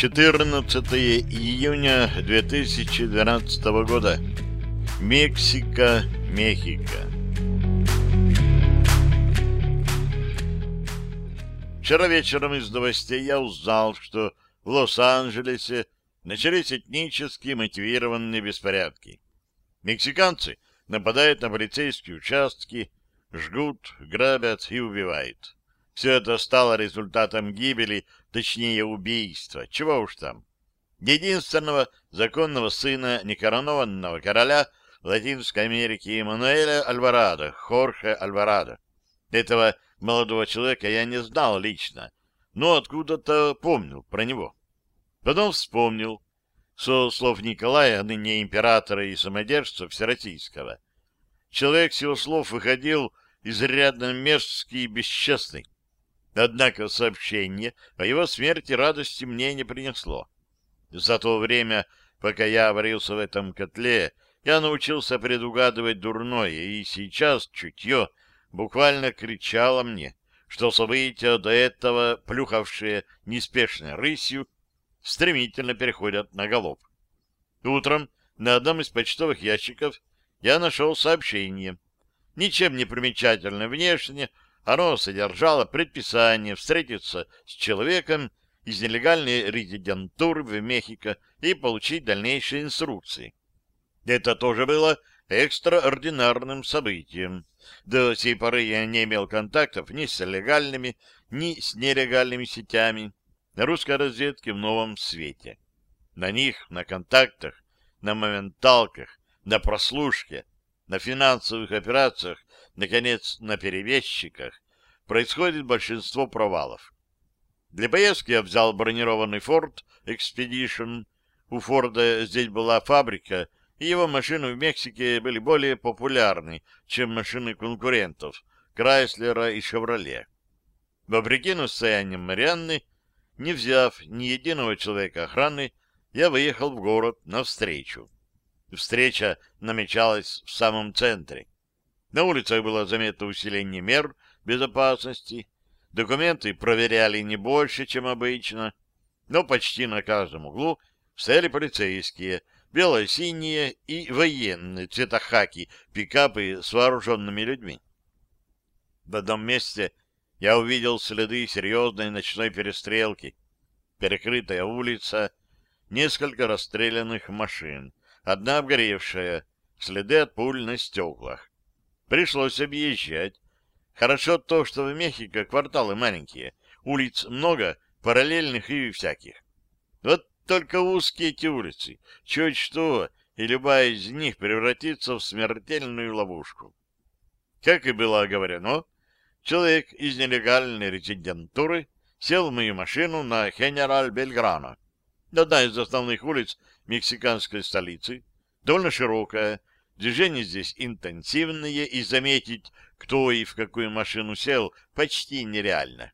14 июня 2012 года. Мексика, Мехико. Вчера вечером из новостей я узнал, что в Лос-Анджелесе начались этнически мотивированные беспорядки. Мексиканцы нападают на полицейские участки, жгут, грабят и убивают. Все это стало результатом гибели, точнее убийства, чего уж там. Единственного законного сына некоронованного короля Латинской Америки Эммануэля Альварадо, Хорхе Альварадо. Этого молодого человека я не знал лично, но откуда-то помнил про него. Потом вспомнил, со слов Николая, ныне императора и самодержца Всероссийского. Человек с его слов выходил изрядно мерзкий и бесчестный. Однако сообщение о его смерти радости мне не принесло. За то время, пока я варился в этом котле, я научился предугадывать дурное, и сейчас чутье буквально кричало мне, что события до этого, плюхавшие неспешной рысью, стремительно переходят на голов. Утром на одном из почтовых ящиков я нашел сообщение. Ничем не примечательное внешне, оно содержало предписание встретиться с человеком из нелегальной резидентуры в Мехико и получить дальнейшие инструкции. Это тоже было экстраординарным событием. До сей поры я не имел контактов ни с легальными, ни с нелегальными сетями русской разведки в новом свете. На них, на контактах, на моменталках, на прослушке, на финансовых операциях, наконец, на перевесчиках, происходит большинство провалов. Для поездки я взял бронированный Ford Expedition. У Форда здесь была фабрика, и его машины в Мексике были более популярны, чем машины конкурентов Крайслера и Шевроле. Вопреки настояниям Марианны, не взяв ни единого человека охраны, я выехал в город навстречу. Встреча намечалась в самом центре. На улицах было заметно усиление мер безопасности. Документы проверяли не больше, чем обычно, но почти на каждом углу стояли полицейские, бело-синие и военные цвета хаки, пикапы с вооруженными людьми. В одном месте я увидел следы серьезной ночной перестрелки. Перекрытая улица, несколько расстрелянных машин одна обгоревшая, следы от пуль на стеклах. Пришлось объезжать. Хорошо то, что в Мехико кварталы маленькие, улиц много, параллельных и всяких. Вот только узкие эти улицы, чуть что, и любая из них превратится в смертельную ловушку. Как и было оговорено, человек из нелегальной резидентуры сел в мою машину на Генераль Бельграно, одна из основных улиц мексиканской столицы, довольно широкая, движение здесь интенсивное, и заметить, кто и в какую машину сел, почти нереально.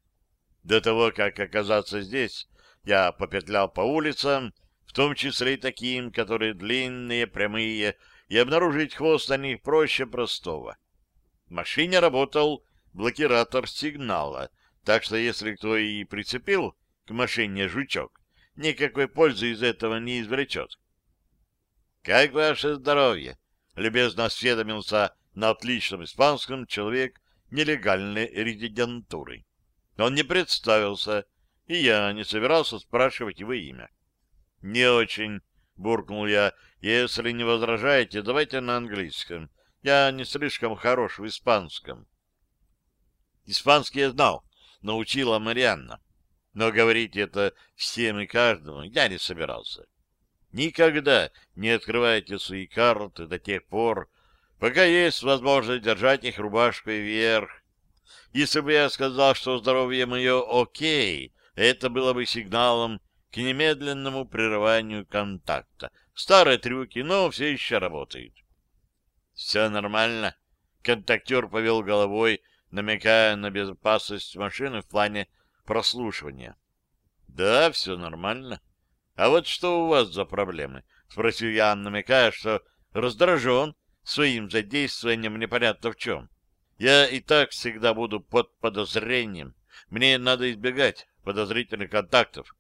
До того, как оказаться здесь, я попетлял по улицам, в том числе и таким, которые длинные, прямые, и обнаружить хвост на них проще простого. В машине работал блокиратор сигнала, так что если кто и прицепил к машине жучок, никакой пользы из этого не извлечет. — Как ваше здоровье? — любезно осведомился на отличном испанском человек нелегальной резидентуры. Он не представился, и я не собирался спрашивать его имя. — Не очень, — буркнул я. — Если не возражаете, давайте на английском. Я не слишком хорош в испанском. Испанский я знал, научила Марианна но говорить это всем и каждому я не собирался. Никогда не открывайте свои карты до тех пор, пока есть возможность держать их рубашкой вверх. Если бы я сказал, что здоровье мое окей, это было бы сигналом к немедленному прерыванию контакта. Старые трюки, но все еще работают. Все нормально. Контактер повел головой, намекая на безопасность машины в плане прослушивания. — Да, все нормально. А вот что у вас за проблемы? — спросил я, намекая, что раздражен своим задействованием непонятно в чем. Я и так всегда буду под подозрением. Мне надо избегать подозрительных контактов.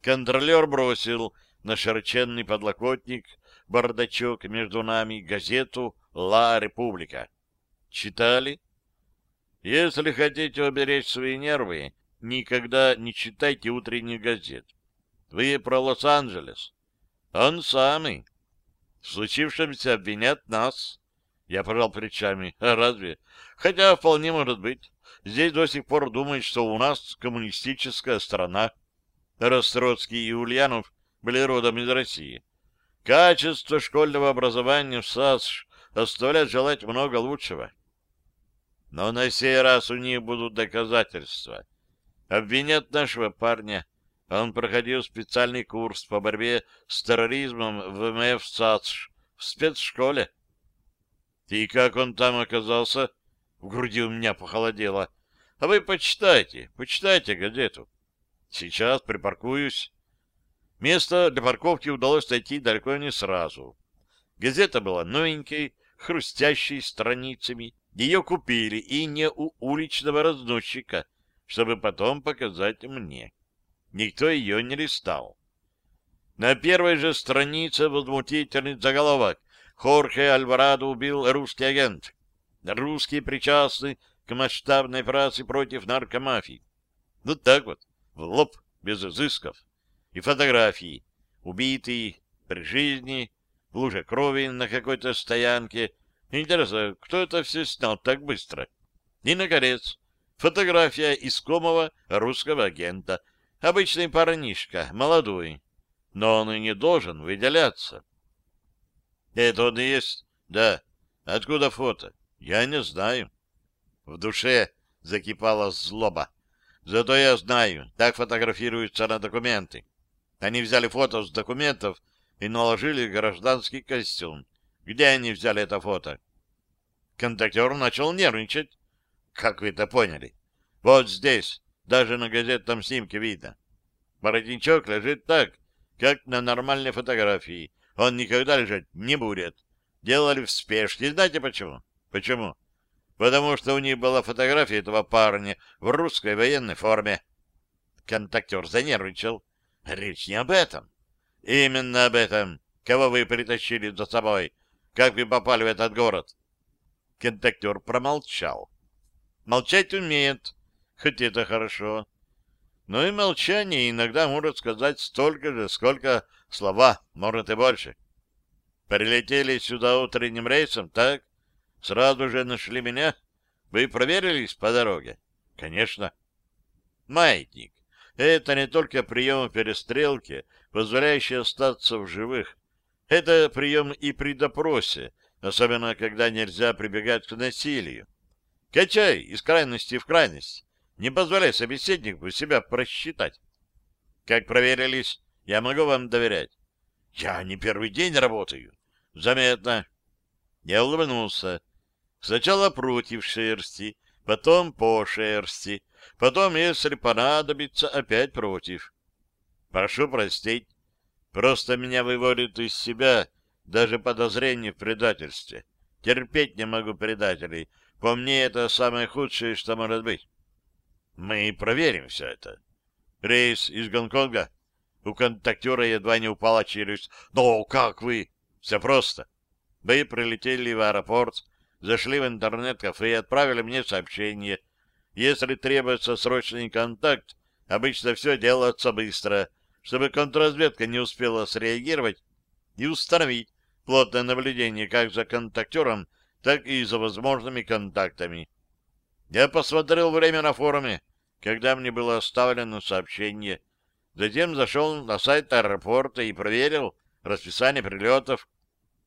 Контролер бросил на широченный подлокотник бардачок между нами газету «Ла Република». Читали? Если хотите уберечь свои нервы, никогда не читайте утренних газет. Вы про Лос-Анджелес. Он самый. В случившемся обвинят нас. Я пожал плечами. А разве? Хотя вполне может быть. Здесь до сих пор думают, что у нас коммунистическая страна. Раз и Ульянов были родом из России. Качество школьного образования в САСШ оставляет желать много лучшего. Но на сей раз у них будут доказательства. Обвинят нашего парня. Он проходил специальный курс по борьбе с терроризмом в МФ САСШ в спецшколе. И как он там оказался? В груди у меня похолодело. А вы почитайте, почитайте газету. Сейчас припаркуюсь. Место для парковки удалось найти далеко не сразу. Газета была новенькой, хрустящей страницами. Ее купили и не у уличного разносчика, чтобы потом показать мне. Никто ее не листал. На первой же странице возмутительный заголовок «Хорхе Альварадо убил русский агент». Русские причастны к масштабной операции против наркомафии. Вот так вот, в лоб, без изысков. И фотографии. Убитый, при жизни, в луже крови на какой-то стоянке. Интересно, кто это все снял так быстро? И, наконец, фотография искомого русского агента. Обычный парнишка, молодой. Но он и не должен выделяться. Это он и есть? Да. Откуда фото? Я не знаю. В душе закипала злоба. Зато я знаю, так фотографируются на документы. Они взяли фото с документов и наложили гражданский костюм. Где они взяли это фото? Контактер начал нервничать. Как вы это поняли? Вот здесь, даже на газетном снимке видно. Воротничок лежит так, как на нормальной фотографии. Он никогда лежать не будет. Делали в спешке. Знаете почему? Почему? потому что у них была фотография этого парня в русской военной форме. Контактер занервничал. Речь не об этом. Именно об этом. Кого вы притащили за собой? Как вы попали в этот город? Контактер промолчал. Молчать умеет, хоть это хорошо. Но и молчание иногда может сказать столько же, сколько слова, может и больше. Прилетели сюда утренним рейсом, так? Сразу же нашли меня? Вы проверились по дороге? Конечно. Маятник. Это не только прием перестрелки, позволяющий остаться в живых. Это прием и при допросе, особенно когда нельзя прибегать к насилию. Качай из крайности в крайность. Не позволяй собеседнику себя просчитать. Как проверились, я могу вам доверять. Я не первый день работаю. Заметно. Я улыбнулся. Сначала против шерсти, потом по шерсти, потом, если понадобится, опять против. Прошу простить, просто меня выводит из себя даже подозрение в предательстве. Терпеть не могу предателей. По мне, это самое худшее, что может быть. Мы проверим все это. Рейс из Гонконга? У контактера едва не упала челюсть. Но как вы? Все просто. Вы прилетели в аэропорт, зашли в интернет-кафе и отправили мне сообщение. Если требуется срочный контакт, обычно все делается быстро, чтобы контрразведка не успела среагировать и установить плотное наблюдение как за контактером, так и за возможными контактами. Я посмотрел время на форуме, когда мне было оставлено сообщение. Затем зашел на сайт аэропорта и проверил расписание прилетов.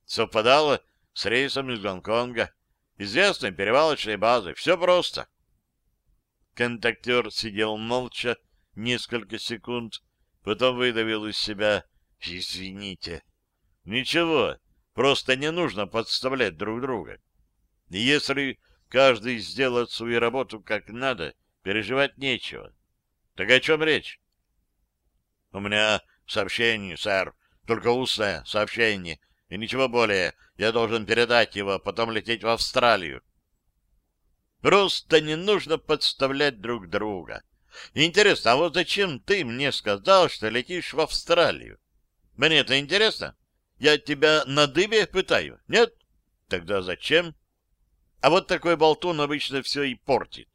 Совпадало с рейсом из Гонконга известной перевалочной базы. Все просто. Контактер сидел молча несколько секунд, потом выдавил из себя «Извините». Ничего, просто не нужно подставлять друг друга. если каждый сделает свою работу как надо, переживать нечего. Так о чем речь? — У меня сообщение, сэр, только устное сообщение, и ничего более. Я должен передать его, потом лететь в Австралию. Просто не нужно подставлять друг друга. Интересно, а вот зачем ты мне сказал, что летишь в Австралию? Мне это интересно? Я тебя на дыбе пытаю? Нет? Тогда зачем? А вот такой болтун обычно все и портит.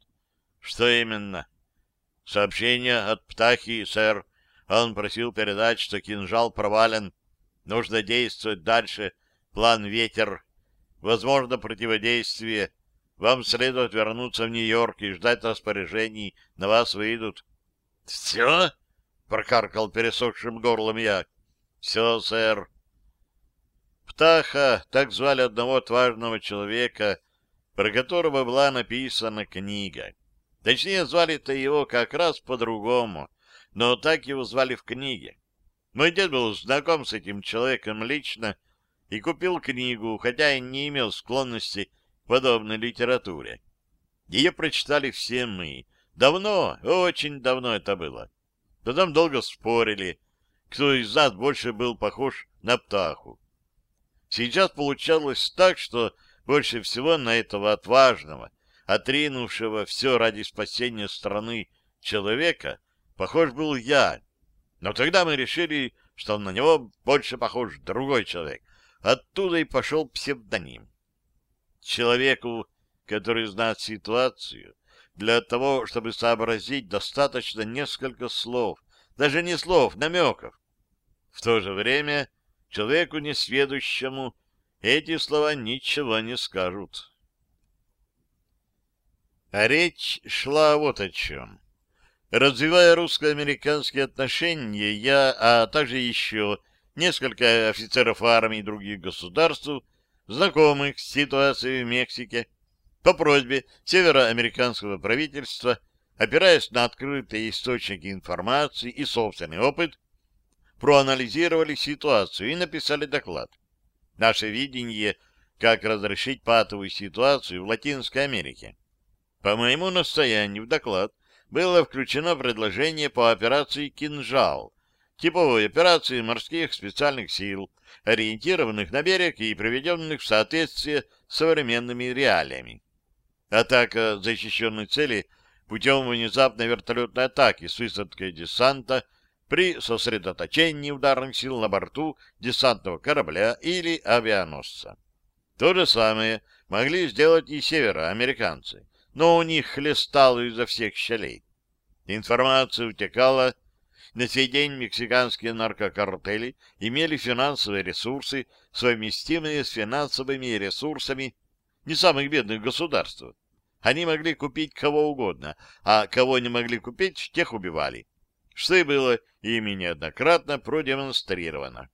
Что именно? Сообщение от Птахи, сэр. Он просил передать, что кинжал провален. Нужно действовать дальше. План «Ветер». Возможно, противодействие. Вам следует вернуться в Нью-Йорк и ждать распоряжений. На вас выйдут. — Все? — прокаркал пересохшим горлом я. — Все, сэр. Птаха, так звали одного отважного человека, про которого была написана книга. Точнее, звали-то его как раз по-другому, но так его звали в книге. Мой дед был знаком с этим человеком лично и купил книгу, хотя и не имел склонности к подобной литературе. Ее прочитали все мы. Давно, очень давно это было. Потом долго спорили, кто из нас больше был похож на птаху. Сейчас получалось так, что больше всего на этого отважного, отринувшего все ради спасения страны человека, похож был я. Но тогда мы решили, что на него больше похож другой человек. Оттуда и пошел псевдоним. Человеку, который знает ситуацию, для того, чтобы сообразить, достаточно несколько слов, даже не слов, намеков. В то же время человеку несведущему эти слова ничего не скажут. А речь шла вот о чем. Развивая русско-американские отношения, я, а также еще несколько офицеров армии других государств, знакомых с ситуацией в Мексике, по просьбе североамериканского правительства, опираясь на открытые источники информации и собственный опыт, проанализировали ситуацию и написали доклад. Наше видение, как разрешить патовую ситуацию в Латинской Америке. По моему настоянию в доклад было включено предложение по операции «Кинжал», типовой операции морских специальных сил, ориентированных на берег и приведенных в соответствие с современными реалиями. Атака защищенной цели путем внезапной вертолетной атаки с высадкой десанта при сосредоточении ударных сил на борту десантного корабля или авианосца. То же самое могли сделать и североамериканцы, но у них хлестало изо всех щелей. Информация утекала. На сей день мексиканские наркокартели имели финансовые ресурсы, совместимые с финансовыми ресурсами не самых бедных государств. Они могли купить кого угодно, а кого не могли купить, тех убивали что и было ими неоднократно продемонстрировано.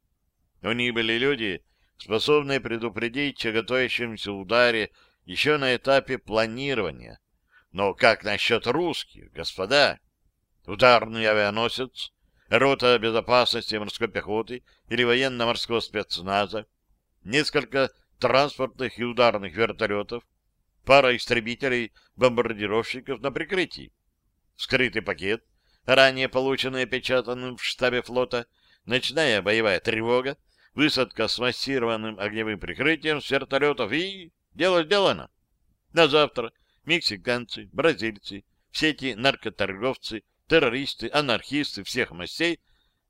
У них были люди, способные предупредить о готовящемся ударе еще на этапе планирования. Но как насчет русских, господа? Ударный авианосец, рота безопасности морской пехоты или военно-морского спецназа, несколько транспортных и ударных вертолетов, пара истребителей-бомбардировщиков на прикрытии, скрытый пакет, ранее полученные печатанным в штабе флота, ночная боевая тревога, высадка с массированным огневым прикрытием с вертолетов и... Дело сделано. На завтра мексиканцы, бразильцы, все эти наркоторговцы, террористы, анархисты всех мастей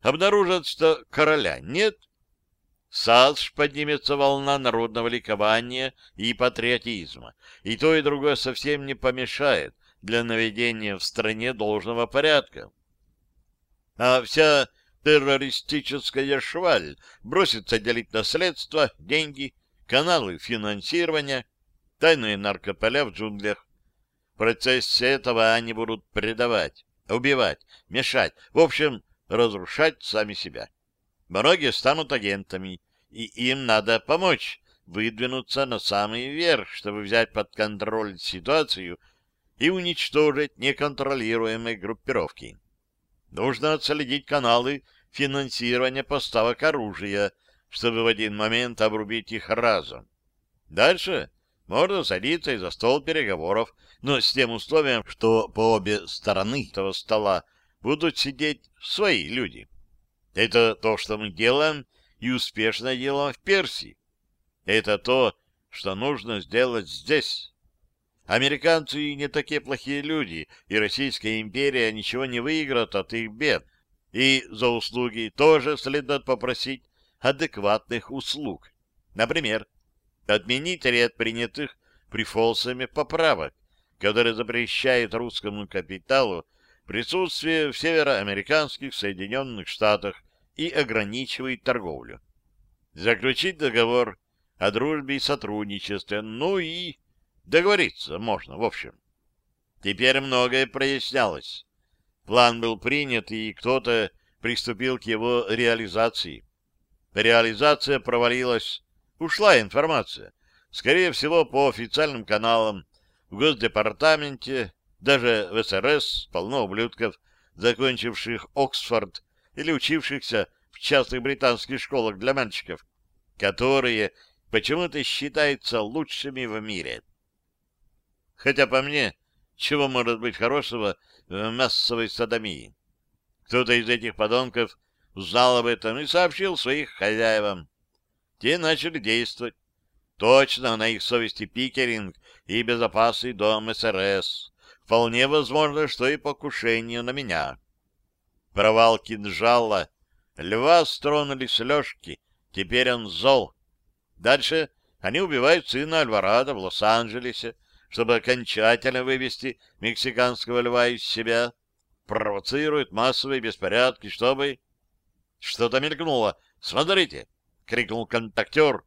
обнаружат, что короля нет. САСШ поднимется волна народного ликования и патриотизма, и то и другое совсем не помешает для наведения в стране должного порядка. А вся террористическая шваль бросится делить наследство, деньги, каналы финансирования, тайные наркополя в джунглях. В процессе этого они будут предавать, убивать, мешать, в общем, разрушать сами себя. Многие станут агентами, и им надо помочь выдвинуться на самый верх, чтобы взять под контроль ситуацию и уничтожить неконтролируемые группировки. Нужно отследить каналы финансирования поставок оружия, чтобы в один момент обрубить их разом. Дальше можно садиться и за стол переговоров, но с тем условием, что по обе стороны этого стола будут сидеть свои люди. Это то, что мы делаем и успешно делаем в Персии. Это то, что нужно сделать здесь. Американцы не такие плохие люди, и Российская империя ничего не выиграет от их бед. И за услуги тоже следует попросить адекватных услуг. Например, отменить ряд принятых прифолсами поправок, которые запрещают русскому капиталу присутствие в североамериканских Соединенных Штатах и ограничивает торговлю. Заключить договор о дружбе и сотрудничестве, ну и договориться можно, в общем. Теперь многое прояснялось. План был принят, и кто-то приступил к его реализации. Реализация провалилась. Ушла информация. Скорее всего, по официальным каналам, в Госдепартаменте, даже в СРС полно ублюдков, закончивших Оксфорд или учившихся в частных британских школах для мальчиков, которые почему-то считаются лучшими в мире. Хотя по мне, чего может быть хорошего в массовой садомии? Кто-то из этих подонков узнал об этом и сообщил своих хозяевам. Те начали действовать. Точно на их совести пикеринг и безопасный дом СРС. Вполне возможно, что и покушение на меня. Провал кинжала. Льва стронули с Лешки. Теперь он зол. Дальше они убивают сына Альварадо в Лос-Анджелесе, чтобы окончательно вывести мексиканского льва из себя. Провоцируют массовые беспорядки, чтобы... Что-то мелькнуло. «Смотрите!» — крикнул контактер.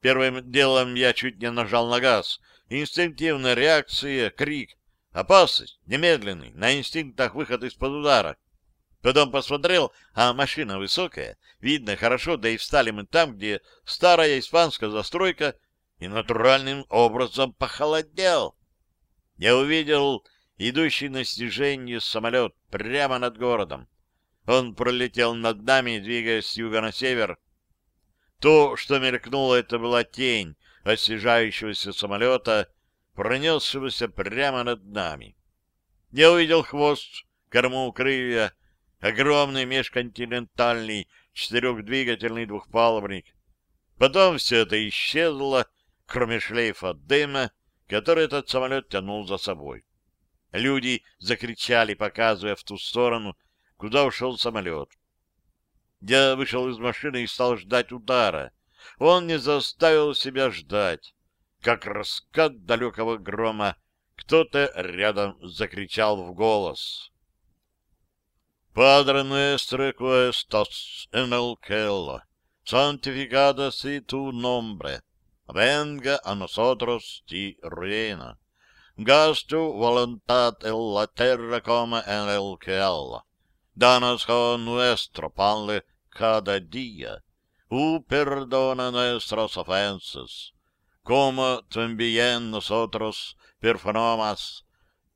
Первым делом я чуть не нажал на газ. Инстинктивная реакция, крик. Опасность, немедленный, на инстинктах выход из-под удара. Потом посмотрел, а машина высокая, видно хорошо, да и встали мы там, где старая испанская застройка, и натуральным образом похолодел. Я увидел идущий на снижение самолет прямо над городом. Он пролетел над нами, двигаясь с юга на север. То, что мелькнуло, это была тень от снижающегося самолета, пронесшегося прямо над нами. Я увидел хвост, корму, крылья, огромный межконтинентальный четырехдвигательный двухпалубник. Потом все это исчезло, кроме шлейфа дыма, который этот самолет тянул за собой. Люди закричали, показывая в ту сторону, куда ушел самолет. Я вышел из машины и стал ждать удара. Он не заставил себя ждать. Как раскат далекого грома, кто-то рядом закричал в голос. «Padre nuestro estás en el cielo, santificado sea tu nombre, venga a nosotros tu reino, haz tu voluntad en la tierra como en el cielo. Danos con nuestro pan cada día, y perdona nuestras ofensas, como también nosotros perdonamos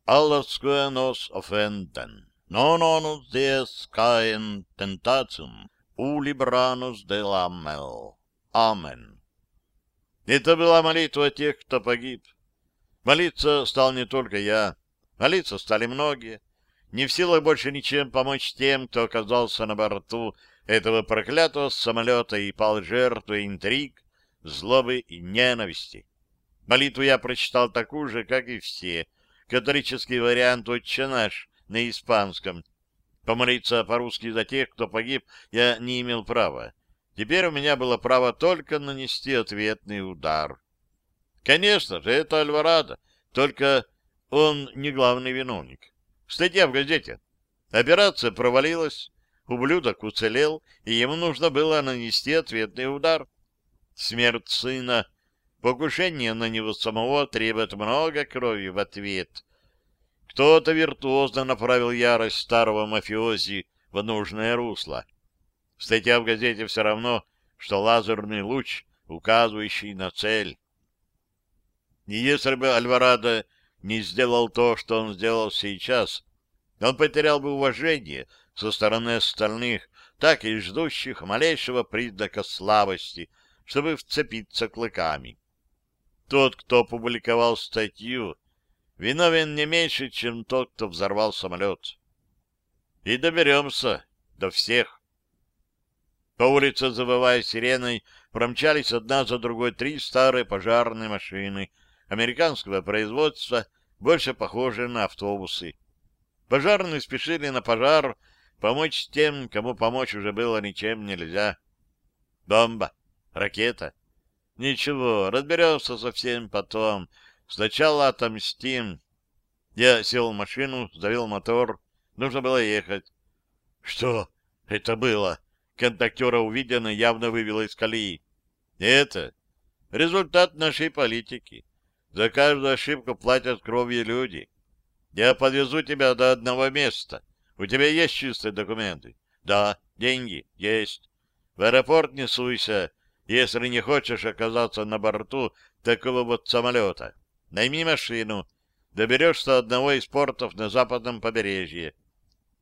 a los que nos ofenden. No, no nos des caer en tentación, у de la mal. Амен. Это была молитва тех, кто погиб. Молиться стал не только я. Молиться стали многие не в силах больше ничем помочь тем, кто оказался на борту этого проклятого самолета и пал жертвой интриг, злобы и ненависти. Молитву я прочитал такую же, как и все, католический вариант «Отче наш» на испанском. Помолиться по-русски за тех, кто погиб, я не имел права. Теперь у меня было право только нанести ответный удар. Конечно же, это Альварадо, только он не главный виновник. Статья в газете. Операция провалилась, ублюдок уцелел, и ему нужно было нанести ответный удар. Смерть сына, покушение на него самого требует много крови в ответ. Кто-то виртуозно направил ярость старого мафиози в нужное русло. Статья в газете все равно, что лазерный луч, указывающий на цель. И если бы Альварадо не сделал то, что он сделал сейчас, он потерял бы уважение со стороны остальных, так и ждущих малейшего признака слабости, чтобы вцепиться клыками. Тот, кто опубликовал статью, виновен не меньше, чем тот, кто взорвал самолет. И доберемся до всех. По улице, завывая сиреной, промчались одна за другой три старые пожарные машины — американского производства, больше похожие на автобусы. Пожарные спешили на пожар, помочь тем, кому помочь уже было ничем нельзя. Бомба, ракета. Ничего, разберемся совсем потом. Сначала отомстим. Я сел в машину, завел мотор. Нужно было ехать. Что это было? Контактера увиденно явно вывело из колеи. Это результат нашей политики. За каждую ошибку платят кровью люди. Я подвезу тебя до одного места. У тебя есть чистые документы? Да. Деньги? Есть. В аэропорт не суйся, если не хочешь оказаться на борту такого вот самолета. Найми машину. Доберешься до одного из портов на западном побережье.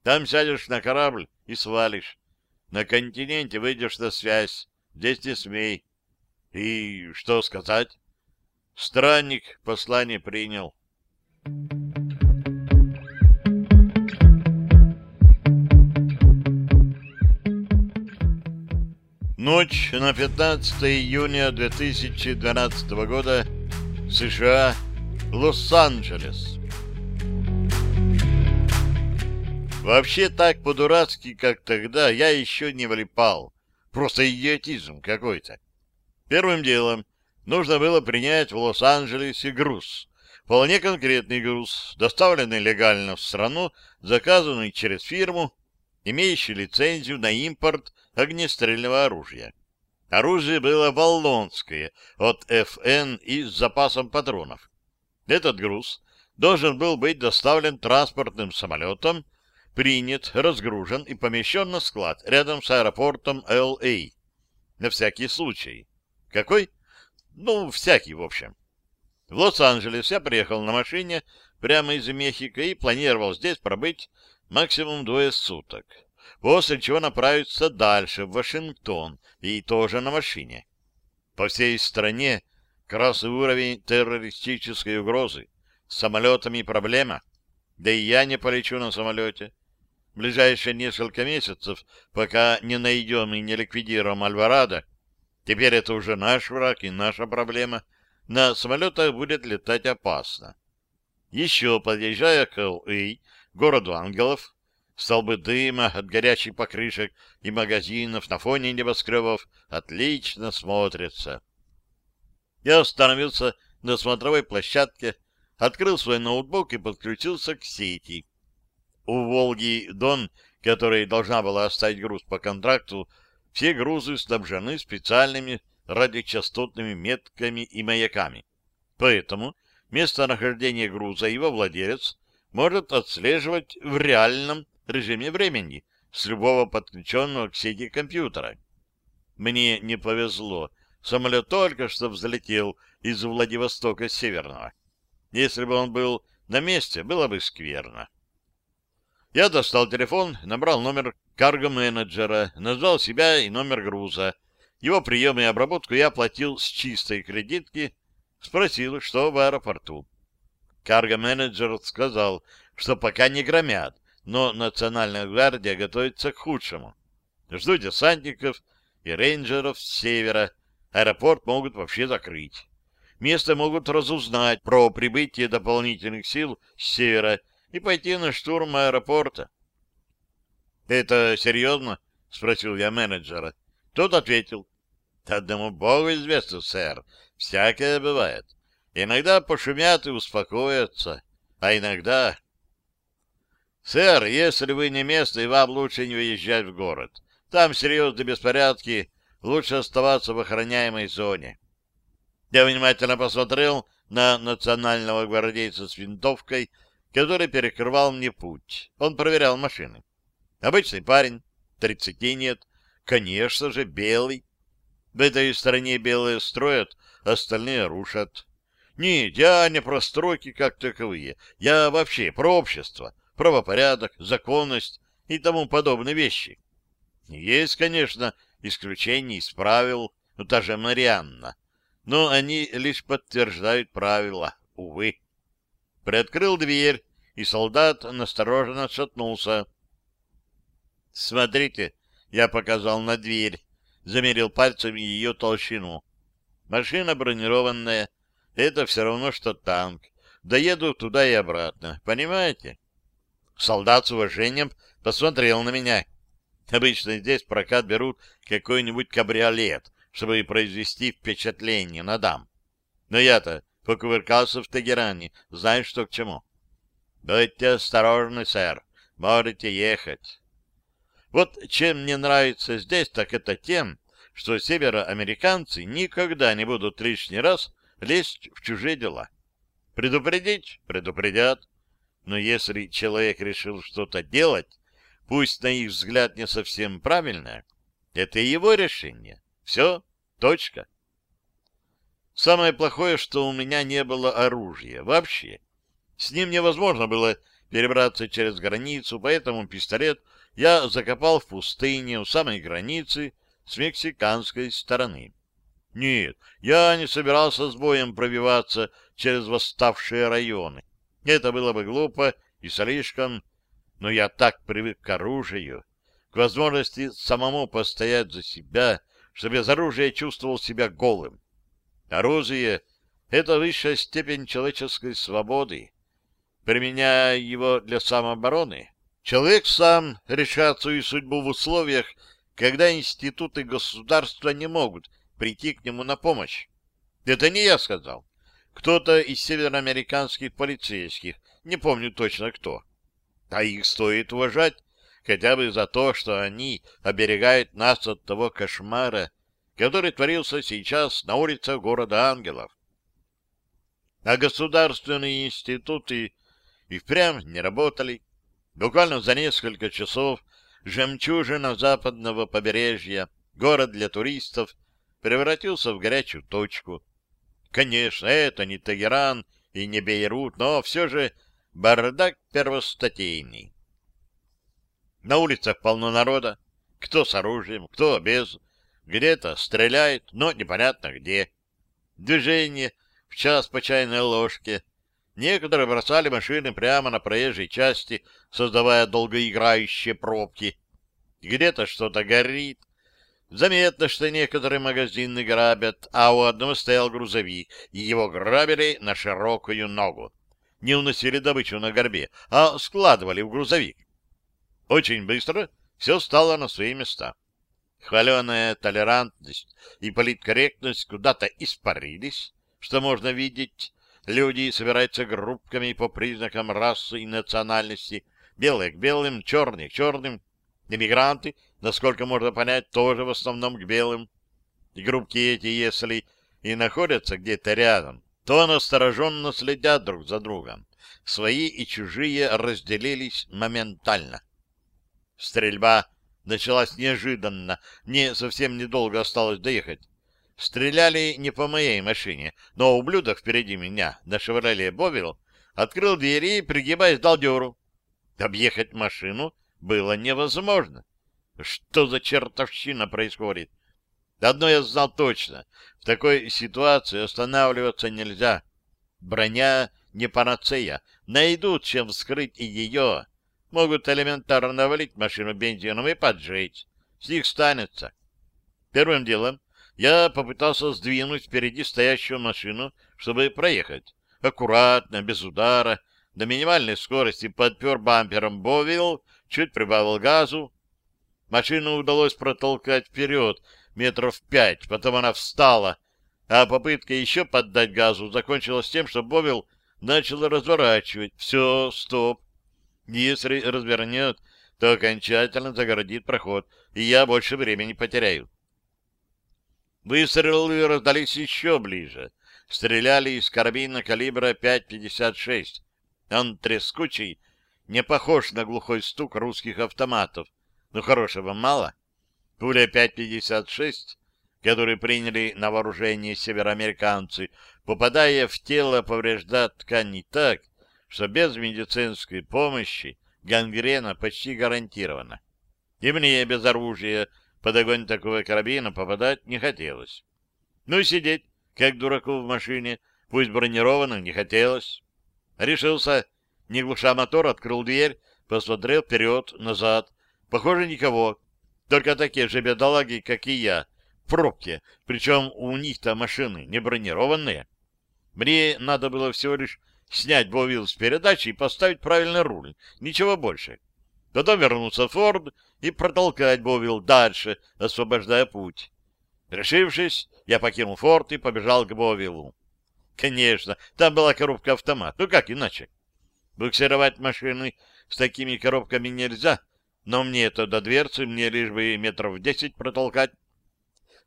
Там сядешь на корабль и свалишь. На континенте выйдешь на связь. Здесь не смей. И что сказать? Странник послание принял. Ночь на 15 июня 2012 года, США, Лос-Анджелес. Вообще так по-дурацки, как тогда, я еще не влипал. Просто идиотизм какой-то. Первым делом нужно было принять в Лос-Анджелесе груз. Вполне конкретный груз, доставленный легально в страну, заказанный через фирму, имеющий лицензию на импорт огнестрельного оружия. Оружие было валлонское, от ФН и с запасом патронов. Этот груз должен был быть доставлен транспортным самолетом принят, разгружен и помещен на склад рядом с аэропортом Л.А. На всякий случай. Какой? Ну, всякий, в общем. В Лос-Анджелес я приехал на машине прямо из Мехико и планировал здесь пробыть максимум двое суток, после чего направиться дальше, в Вашингтон, и тоже на машине. По всей стране красный уровень террористической угрозы, с самолетами проблема, да и я не полечу на самолете ближайшие несколько месяцев, пока не найдем и не ликвидируем Альварадо, теперь это уже наш враг и наша проблема, на самолетах будет летать опасно. Еще подъезжая к Л.А., городу ангелов, столбы дыма от горячих покрышек и магазинов на фоне небоскребов отлично смотрятся. Я остановился на смотровой площадке, открыл свой ноутбук и подключился к сети. У «Волги» «Дон», которая должна была оставить груз по контракту, все грузы снабжены специальными радиочастотными метками и маяками. Поэтому местонахождение груза его владелец может отслеживать в реальном режиме времени с любого подключенного к сети компьютера. Мне не повезло. Самолет только что взлетел из Владивостока Северного. Если бы он был на месте, было бы скверно. Я достал телефон, набрал номер карго-менеджера, назвал себя и номер груза. Его прием и обработку я оплатил с чистой кредитки, спросил, что в аэропорту. Карго-менеджер сказал, что пока не громят, но Национальная гвардия готовится к худшему. Жду десантников и рейнджеров с севера. Аэропорт могут вообще закрыть. Место могут разузнать про прибытие дополнительных сил с севера и пойти на штурм аэропорта. — Это серьезно? — спросил я менеджера. Тот ответил. — Одному богу известно, сэр. Всякое бывает. Иногда пошумят и успокоятся, а иногда... — Сэр, если вы не местный, вам лучше не выезжать в город. Там серьезные беспорядки, лучше оставаться в охраняемой зоне. Я внимательно посмотрел на национального гвардейца с винтовкой, который перекрывал мне путь. Он проверял машины. Обычный парень, тридцати нет, конечно же, белый. В этой стране белые строят, остальные рушат. Нет, я не про стройки как таковые. Я вообще про общество, правопорядок, законность и тому подобные вещи. Есть, конечно, исключения из правил, ну, та же Марианна, но они лишь подтверждают правила, увы. Приоткрыл дверь, и солдат настороженно шатнулся. «Смотрите!» — я показал на дверь, замерил пальцами ее толщину. Машина бронированная, это все равно, что танк. Доеду туда и обратно, понимаете? Солдат с уважением посмотрел на меня. Обычно здесь прокат берут какой-нибудь кабриолет, чтобы произвести впечатление на дам. Но я-то покувыркался в Тегеране, знаю, что к чему. Будьте осторожны, сэр, можете ехать. Вот чем мне нравится здесь, так это тем, что североамериканцы никогда не будут лишний раз лезть в чужие дела. Предупредить — предупредят. Но если человек решил что-то делать, пусть на их взгляд не совсем правильное, это его решение. Все, точка. Самое плохое, что у меня не было оружия вообще. С ним невозможно было перебраться через границу, поэтому пистолет я закопал в пустыне у самой границы с мексиканской стороны. Нет, я не собирался с боем пробиваться через восставшие районы. Это было бы глупо и слишком, но я так привык к оружию, к возможности самому постоять за себя, что без оружия чувствовал себя голым. Оружие — это высшая степень человеческой свободы. Применяя его для самообороны, человек сам решает свою судьбу в условиях, когда институты государства не могут прийти к нему на помощь. Это не я сказал. Кто-то из североамериканских полицейских, не помню точно кто. А их стоит уважать, хотя бы за то, что они оберегают нас от того кошмара, который творился сейчас на улицах города Ангелов. А государственные институты и впрямь не работали. Буквально за несколько часов жемчужина западного побережья, город для туристов, превратился в горячую точку. Конечно, это не Тегеран и не Бейрут, но все же бардак первостатейный. На улицах полно народа, кто с оружием, кто без, где-то стреляет, но непонятно где. Движение в час по чайной ложке. Некоторые бросали машины прямо на проезжей части, создавая долгоиграющие пробки. Где-то что-то горит, Заметно, что некоторые магазины грабят, а у одного стоял грузовик, и его грабили на широкую ногу. Не уносили добычу на горбе, а складывали в грузовик. Очень быстро все стало на свои места. Хваленая толерантность и политкорректность куда-то испарились, что можно видеть. Люди собираются группками по признакам расы и национальности, белые к белым, черные к черным, Иммигранты, насколько можно понять, тоже в основном к белым. И группки эти, если и находятся где-то рядом, то настороженно следят друг за другом. Свои и чужие разделились моментально. Стрельба началась неожиданно, мне совсем недолго осталось доехать. Стреляли не по моей машине, но ублюдок впереди меня, на «Шевроле Бовил», открыл двери и, пригибаясь, дал дёру. Объехать машину было невозможно. Что за чертовщина происходит? Одно я знал точно. В такой ситуации останавливаться нельзя. Броня не панацея. Найдут, чем вскрыть и ее. Могут элементарно навалить машину бензином и поджечь. С них станется. Первым делом я попытался сдвинуть впереди стоящую машину, чтобы проехать. Аккуратно, без удара, до минимальной скорости подпер бампером Бовил чуть прибавил газу. Машину удалось протолкать вперед метров пять, потом она встала, а попытка еще поддать газу закончилась тем, что Бовил начал разворачивать. Все, стоп. Если развернет, то окончательно загородит проход, и я больше времени потеряю. Выстрелы раздались еще ближе. Стреляли из карабина калибра 5,56. Он трескучий, не похож на глухой стук русских автоматов, но хорошего мало. Пуля 5.56, которую приняли на вооружение североамериканцы, попадая в тело, повреждает ткань не так, что без медицинской помощи гангрена почти гарантирована. И мне без оружия под огонь такого карабина попадать не хотелось. Ну и сидеть, как дураку в машине, пусть бронированным, не хотелось. Решился не глуша мотор, открыл дверь, посмотрел вперед, назад. Похоже, никого. Только такие же бедолаги, как и я, в пробке. Причем у них-то машины не бронированные. Мне надо было всего лишь снять бовил с передачи и поставить правильный руль. Ничего больше. Потом вернуться в Форд и протолкать бовил дальше, освобождая путь. Решившись, я покинул форт и побежал к Бовилу. Конечно, там была коробка автомат. Ну как иначе? Буксировать машины с такими коробками нельзя, но мне это до дверцы, мне лишь бы метров десять протолкать.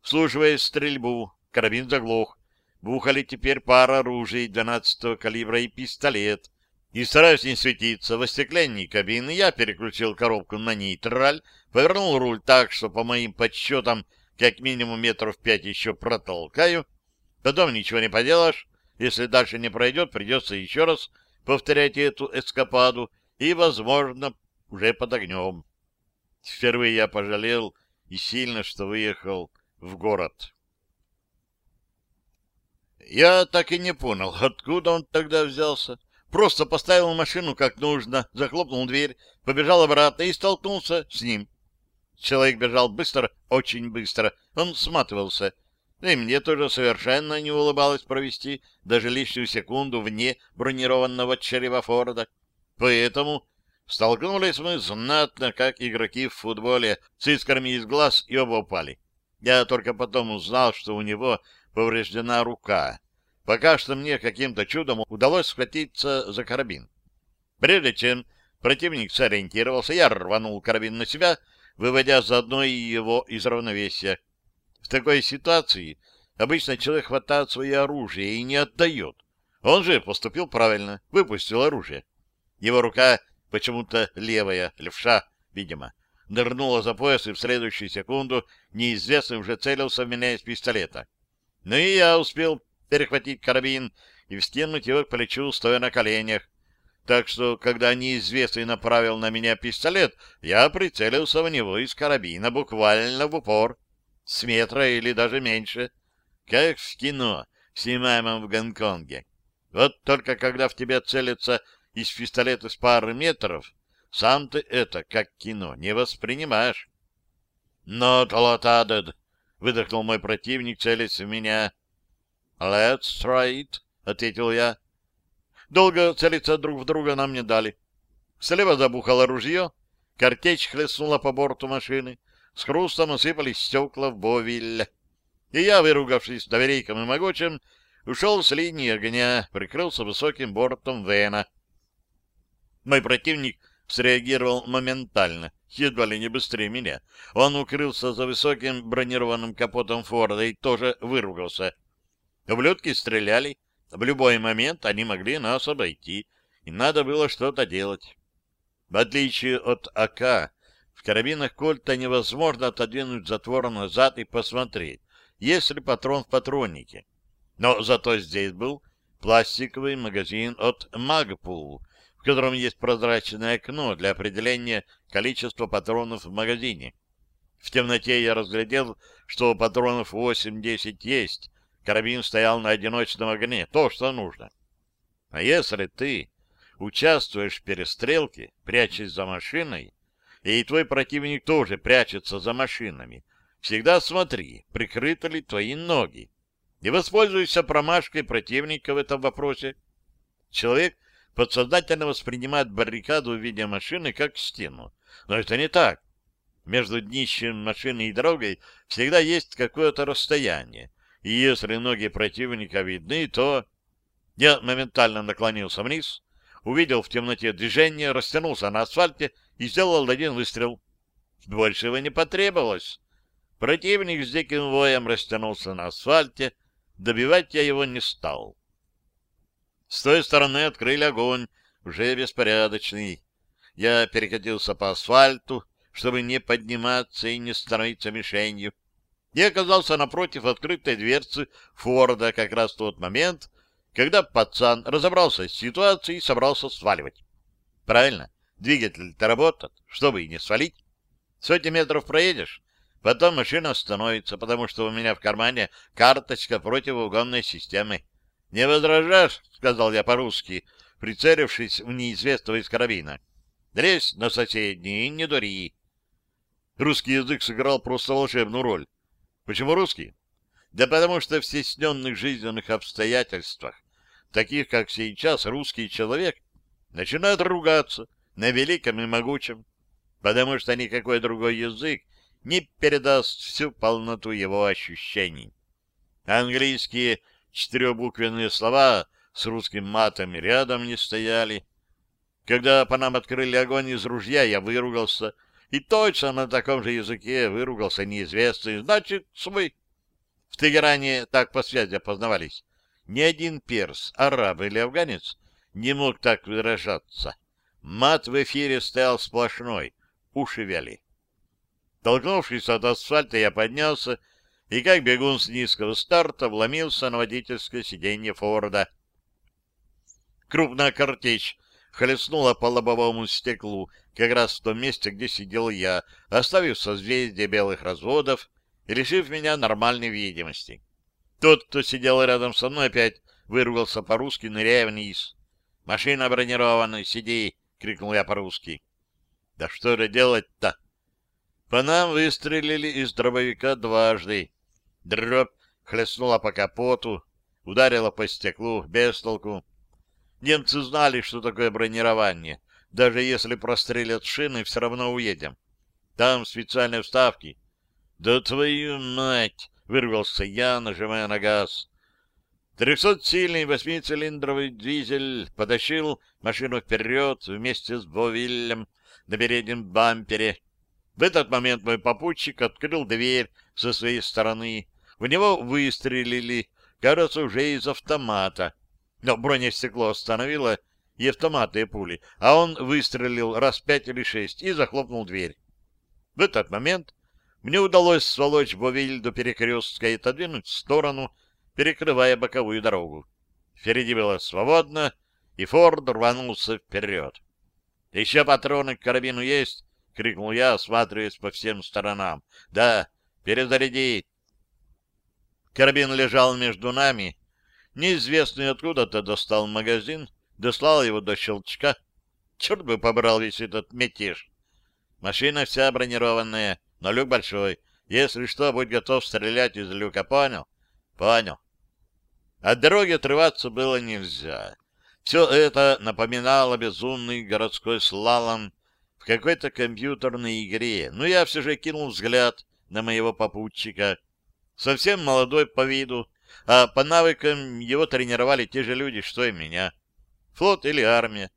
Вслушиваясь стрельбу, карабин заглох. Бухали теперь пара оружий 12-го калибра и пистолет. И стараясь не светиться в остеклении кабины, я переключил коробку на нейтраль, повернул руль так, что, по моим подсчетам, как минимум метров пять еще протолкаю. Потом ничего не поделаешь. Если дальше не пройдет, придется еще раз повторять эту эскападу и, возможно, уже под огнем. Впервые я пожалел и сильно, что выехал в город. Я так и не понял, откуда он тогда взялся. Просто поставил машину как нужно, захлопнул дверь, побежал обратно и столкнулся с ним. Человек бежал быстро, очень быстро. Он сматывался. И мне тоже совершенно не улыбалось провести даже лишнюю секунду вне бронированного черева Форда. Поэтому столкнулись мы знатно, как игроки в футболе, с искрами из глаз, и оба упали. Я только потом узнал, что у него повреждена рука. Пока что мне каким-то чудом удалось схватиться за карабин. Прежде чем противник сориентировался, я рванул карабин на себя, выводя заодно и его из равновесия. В такой ситуации обычно человек хватает свое оружие и не отдает. Он же поступил правильно, выпустил оружие. Его рука, почему-то левая, левша, видимо, нырнула за пояс, и в следующую секунду неизвестный уже целился в меня из пистолета. Но и я успел перехватить карабин и вскинуть его к плечу, стоя на коленях. Так что, когда неизвестный направил на меня пистолет, я прицелился в него из карабина буквально в упор, с метра или даже меньше, как в кино, снимаемом в Гонконге. Вот только когда в тебя целятся из пистолета с пары метров, сам ты это, как кино, не воспринимаешь. «Not lotaded», — выдохнул мой противник, целясь в меня. «Let's try it», — ответил я. Долго целиться друг в друга нам не дали. Слева забухало ружье, картечь хлестнула по борту машины, с хрустом осыпались стекла в Бовилле. И я, выругавшись доверейком и могучим, ушел с линии огня, прикрылся высоким бортом Вена. Мой противник среагировал моментально, едва ли не быстрее меня. Он укрылся за высоким бронированным капотом Форда и тоже выругался. Ублюдки стреляли, в любой момент они могли нас обойти, и надо было что-то делать. В отличие от АК, в карабинах Кольта невозможно отодвинуть затвор назад и посмотреть, есть ли патрон в патроннике. Но зато здесь был пластиковый магазин от Magpul, в котором есть прозрачное окно для определения количества патронов в магазине. В темноте я разглядел, что патронов 8-10 есть, Карабин стоял на одиночном огне, то, что нужно. А если ты участвуешь в перестрелке, прячась за машиной, и твой противник тоже прячется за машинами, всегда смотри, прикрыты ли твои ноги, и воспользуйся промашкой противника в этом вопросе. Человек подсознательно воспринимает баррикаду в виде машины как стену. Но это не так. Между днищем машины и дорогой всегда есть какое-то расстояние, и если ноги противника видны, то... Я моментально наклонился вниз, увидел в темноте движение, растянулся на асфальте и сделал один выстрел. Большего не потребовалось. Противник с диким воем растянулся на асфальте, добивать я его не стал. С той стороны открыли огонь, уже беспорядочный. Я перекатился по асфальту, чтобы не подниматься и не становиться мишенью и оказался напротив открытой дверцы Форда как раз в тот момент, когда пацан разобрался с ситуацией и собрался сваливать. Правильно, двигатель-то работает, чтобы и не свалить. Сотни метров проедешь, потом машина остановится, потому что у меня в кармане карточка противоугонной системы. «Не возражаешь?» — сказал я по-русски, прицелившись в неизвестного из карабина. «Лезь на соседний не дури». Русский язык сыграл просто волшебную роль. Почему русский? Да потому что в стесненных жизненных обстоятельствах таких как сейчас русский человек, начинают ругаться на великом и могучем, потому что никакой другой язык не передаст всю полноту его ощущений. Английские четырехбуквенные слова с русским матом рядом не стояли. Когда по нам открыли огонь из ружья, я выругался, и точно на таком же языке выругался неизвестный, значит, свой. В Тегеране так по связи опознавались. Ни один перс, араб или афганец не мог так выражаться. Мат в эфире стоял сплошной, уши вяли. Толкнувшись от асфальта, я поднялся и, как бегун с низкого старта, вломился на водительское сиденье Форда. Крупная картечь хлестнула по лобовому стеклу как раз в том месте, где сидел я, оставив созвездие белых разводов и лишив меня нормальной видимости. Тот, кто сидел рядом со мной, опять выругался по-русски, ныряя вниз. «Машина бронированная, сиди!» — крикнул я по-русски. «Да что же делать-то?» По нам выстрелили из дробовика дважды. Дробь хлестнула по капоту, ударила по стеклу, без толку. Немцы знали, что такое бронирование. Даже если прострелят шины, все равно уедем. Там специальные вставки. «Да твою мать!» — вырвался я, нажимая на газ. Трехсотсильный восьмицилиндровый дизель потащил машину вперед вместе с Бовиллем на переднем бампере. В этот момент мой попутчик открыл дверь со своей стороны. В него выстрелили, кажется, уже из автомата. Но бронестекло остановило и автоматы, пули, а он выстрелил раз пять или шесть и захлопнул дверь. В этот момент мне удалось сволочь Бовиль до перекрестка и отодвинуть в сторону, перекрывая боковую дорогу. Впереди было свободно, и Форд рванулся вперед. — Еще патроны к карабину есть? — крикнул я, осматриваясь по всем сторонам. — Да, перезаряди. Карабин лежал между нами. Неизвестный откуда-то достал магазин, дослал его до щелчка. Черт бы побрал весь этот метеж. Машина вся бронированная, но люк большой. Если что, будь готов стрелять из люка, понял? Понял. От дороги отрываться было нельзя. Все это напоминало безумный городской слалом в какой-то компьютерной игре, но я все же кинул взгляд на моего попутчика. Совсем молодой по виду, а по навыкам его тренировали те же люди, что и меня. Флот или армия,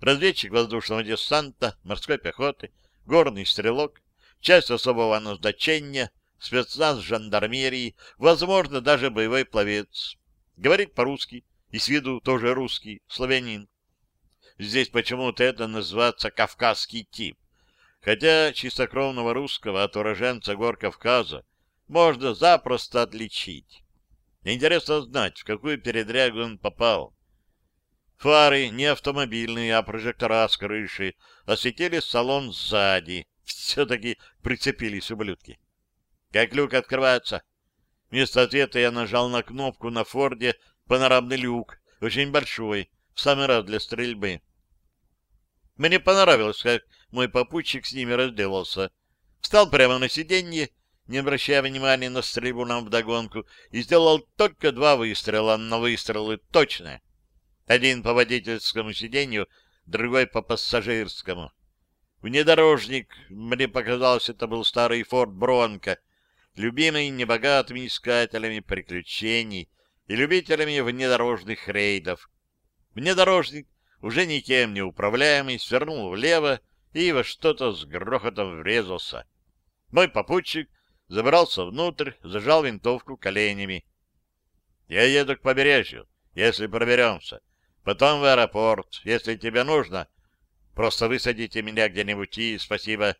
разведчик воздушного десанта, морской пехоты, горный стрелок, часть особого назначения, спецназ жандармерии, возможно, даже боевой пловец. Говорит по-русски, и с виду тоже русский, славянин. Здесь почему-то это называется кавказский тип. Хотя чистокровного русского от уроженца гор Кавказа можно запросто отличить. Интересно знать, в какую передрягу он попал. Фары не автомобильные, а прожектора с крыши осветили салон сзади. Все-таки прицепились ублюдки. Как люк открывается? Вместо ответа я нажал на кнопку на Форде панорамный люк, очень большой, в самый раз для стрельбы. Мне понравилось, как мой попутчик с ними разделался. Встал прямо на сиденье, не обращая внимания на стрельбу нам вдогонку, и сделал только два выстрела, но выстрелы точные. Один по водительскому сиденью, другой по пассажирскому. Внедорожник, мне показалось, это был старый Форд Бронко, любимый небогатыми искателями приключений и любителями внедорожных рейдов. Внедорожник, уже никем не управляемый, свернул влево и во что-то с грохотом врезался. Мой попутчик забрался внутрь, зажал винтовку коленями. Я еду к побережью, если проберемся. Потом в аэропорт. Если тебе нужно, Просто высадите меня где-нибудь и спасибо.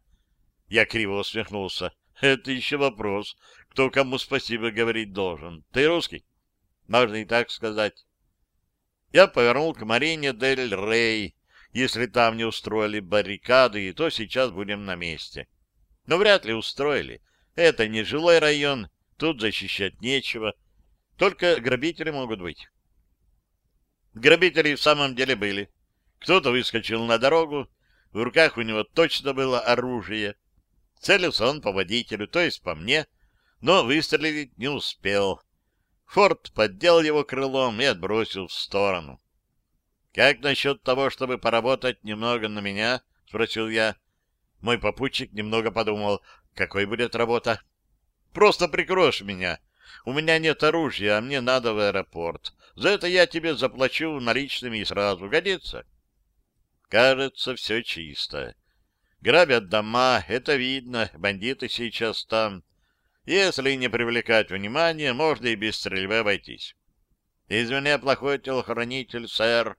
Я криво усмехнулся. Это еще вопрос. Кто кому спасибо говорить должен? Ты русский? Можно и так сказать. Я повернул к Марине Дель Рей. Если там не устроили баррикады, то сейчас будем на месте. Но вряд ли устроили. Это не жилой район, тут защищать нечего. Только грабители могут быть. Грабители в самом деле были. Кто-то выскочил на дорогу, в руках у него точно было оружие. Целился он по водителю, то есть по мне, но выстрелить не успел. Форд поддел его крылом и отбросил в сторону. — Как насчет того, чтобы поработать немного на меня? — спросил я. Мой попутчик немного подумал, какой будет работа. — Просто прикроешь меня. У меня нет оружия, а мне надо в аэропорт. За это я тебе заплачу наличными и сразу. Годится? Кажется, все чисто. Грабят дома, это видно, бандиты сейчас там. Если не привлекать внимания, можно и без стрельбы обойтись. Извини, плохой телохранитель, сэр.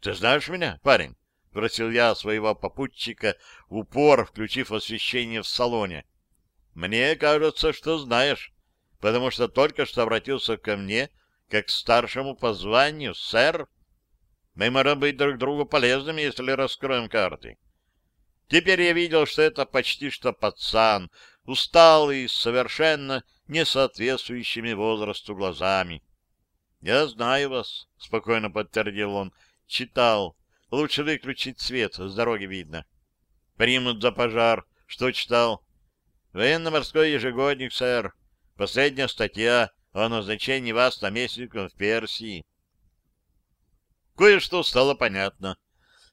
Ты знаешь меня, парень? — спросил я своего попутчика, в упор включив освещение в салоне. — Мне кажется, что знаешь, потому что только что обратился ко мне, как к старшему по званию, сэр. Мы можем быть друг другу полезными, если раскроем карты. Теперь я видел, что это почти что пацан, усталый, совершенно не соответствующими возрасту глазами. — Я знаю вас, — спокойно подтвердил он. — Читал. Лучше выключить свет, с дороги видно. — Примут за пожар. Что читал? — Военно-морской ежегодник, сэр. Последняя статья о назначении вас наместником в Персии. Кое-что стало понятно.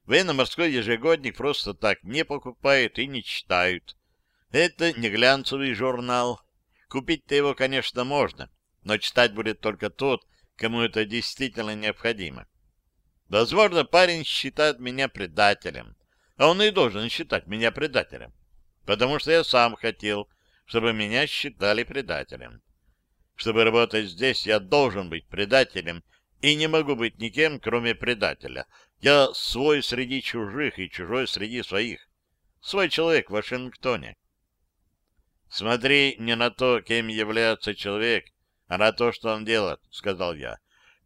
Военно-морской ежегодник просто так не покупают и не читают. Это не глянцевый журнал. Купить-то его, конечно, можно, но читать будет только тот, кому это действительно необходимо. Возможно, парень считает меня предателем, а он и должен считать меня предателем, потому что я сам хотел, чтобы меня считали предателем. Чтобы работать здесь, я должен быть предателем и не могу быть никем, кроме предателя. Я свой среди чужих и чужой среди своих. Свой человек в Вашингтоне. Смотри не на то, кем является человек, а на то, что он делает, — сказал я.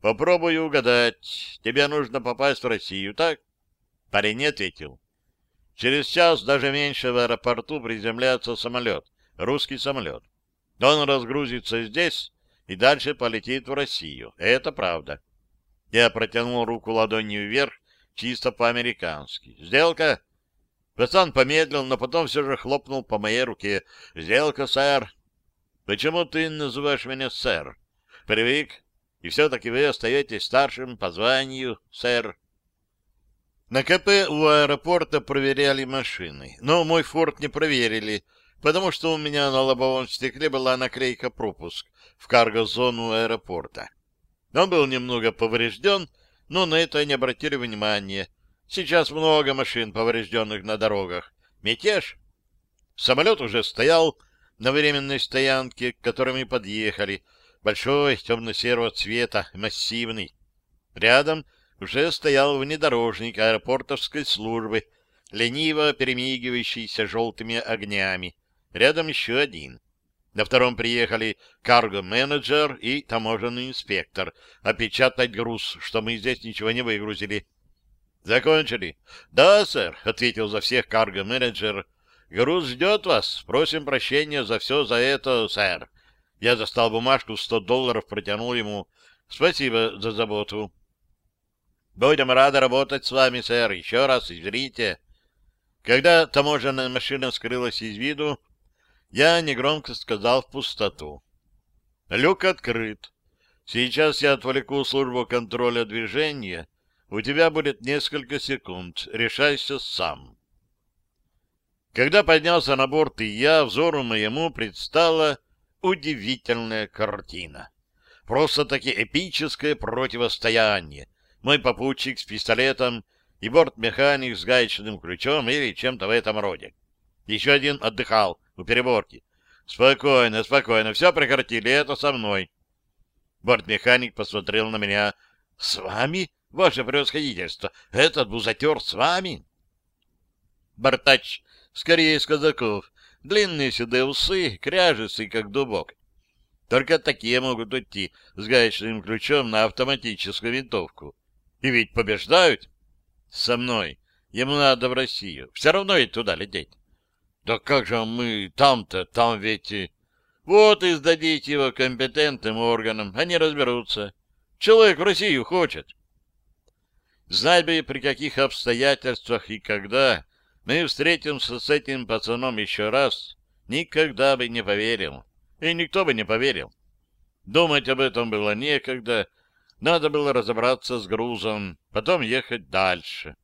Попробую угадать. Тебе нужно попасть в Россию, так? Парень не ответил. Через час, даже меньше, в аэропорту приземляется самолет. Русский самолет. Он разгрузится здесь и дальше полетит в Россию. Это правда. Я протянул руку ладонью вверх, чисто по-американски. «Сделка?» Пацан помедлил, но потом все же хлопнул по моей руке. «Сделка, сэр». «Почему ты называешь меня сэр?» «Привык. И все-таки вы остаетесь старшим по званию, сэр». На КП у аэропорта проверяли машины, но мой форт не проверили, потому что у меня на лобовом стекле была наклейка «Пропуск» в карго-зону аэропорта. Он был немного поврежден, но на это не обратили внимания. Сейчас много машин, поврежденных на дорогах. Мятеж? Самолет уже стоял на временной стоянке, к которой мы подъехали. Большой, темно-серого цвета, массивный. Рядом уже стоял внедорожник аэропортовской службы, лениво перемигивающийся желтыми огнями. Рядом еще один. На втором приехали карго-менеджер и таможенный инспектор опечатать груз, что мы здесь ничего не выгрузили. «Закончили?» «Да, сэр», — ответил за всех карго-менеджер. «Груз ждет вас. Просим прощения за все за это, сэр». Я достал бумажку, сто долларов протянул ему. «Спасибо за заботу». «Будем рады работать с вами, сэр. Еще раз извините». Когда таможенная машина скрылась из виду, я негромко сказал в пустоту. Люк открыт. Сейчас я отвлеку службу контроля движения. У тебя будет несколько секунд. Решайся сам. Когда поднялся на борт и я, взору моему предстала удивительная картина. Просто-таки эпическое противостояние. Мой попутчик с пистолетом и бортмеханик с гаечным ключом или чем-то в этом роде. Еще один отдыхал, у переборки. Спокойно, спокойно, все прекратили, это со мной. Бортмеханик посмотрел на меня. С вами, ваше превосходительство, этот бузатер с вами? Бортач, скорее из казаков, длинные седые усы, кряжестый, как дубок. Только такие могут идти с гаечным ключом на автоматическую винтовку. И ведь побеждают. Со мной. Ему надо в Россию. Все равно и туда лететь. Да как же мы там-то, там ведь... Вот и сдадите его компетентным органам, они разберутся. Человек в Россию хочет. Знать бы, при каких обстоятельствах и когда мы встретимся с этим пацаном еще раз, никогда бы не поверил. И никто бы не поверил. Думать об этом было некогда, надо было разобраться с грузом, потом ехать дальше.